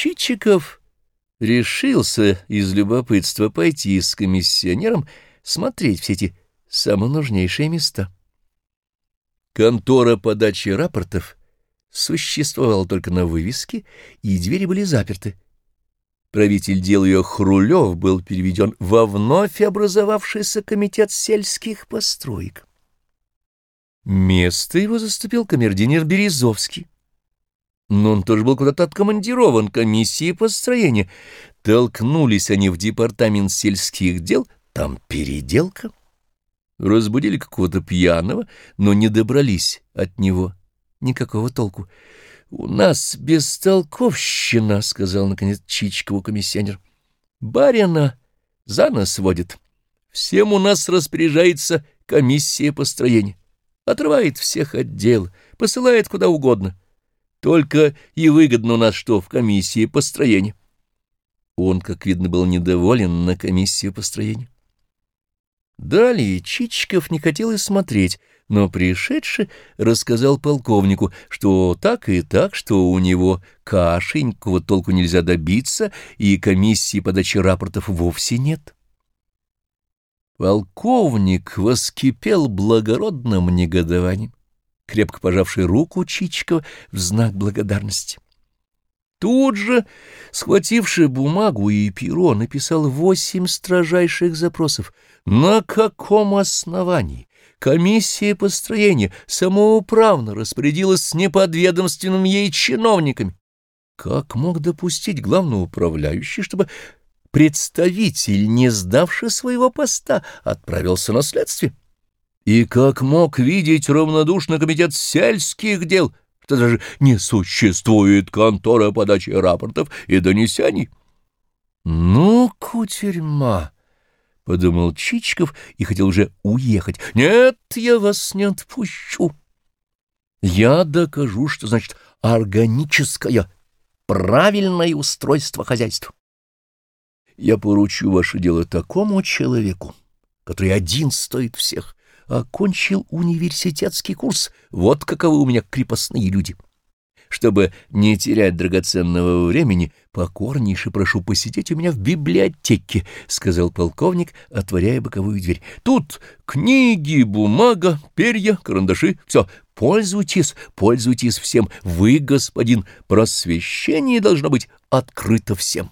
Чичиков решился из любопытства пойти с комиссионером смотреть все эти самые нужнейшие места. Контора подачи рапортов существовала только на вывеске, и двери были заперты. Правитель дел ее Хрулев был переведен во вновь образовавшийся комитет сельских построек. Место его заступил камердинер Березовский. Но он тоже был куда-то откомандирован комиссией построения. Толкнулись они в департамент сельских дел, там переделка. Разбудили какого-то пьяного, но не добрались от него. Никакого толку. — У нас бестолковщина, — сказал, наконец, Чичкову комиссионер. — Барина за нас водит. Всем у нас распоряжается комиссия построения. Отрывает всех отдел, посылает куда угодно. Только и выгодно у нас что в комиссии построения. Он, как видно, был недоволен на комиссию построения. Далее Чичиков не хотел и смотреть, но пришедший рассказал полковнику, что так и так, что у него кашенького толку нельзя добиться, и комиссии подачи рапортов вовсе нет. Полковник воскипел благородным негодованием, крепко пожавший руку Чичикова в знак благодарности. Тут же, схвативший бумагу и перо, написал восемь строжайших запросов. На каком основании комиссия построения самоуправно распорядилась с неподведомственным ей чиновниками? Как мог допустить главноуправляющий, чтобы представитель, не сдавший своего поста, отправился на следствие? И как мог видеть равнодушно комитет сельских дел — что даже не существует контора подачи рапортов и донесений. «Ну, кутерьма!» — подумал Чичиков и хотел уже уехать. «Нет, я вас не отпущу. Я докажу, что значит органическое, правильное устройство хозяйства. Я поручу ваше дело такому человеку, который один стоит всех, окончил университетский курс. Вот каковы у меня крепостные люди. Чтобы не терять драгоценного времени, покорнейше прошу посидеть у меня в библиотеке, — сказал полковник, отворяя боковую дверь. Тут книги, бумага, перья, карандаши, все. Пользуйтесь, пользуйтесь всем. Вы, господин, просвещение должно быть открыто всем.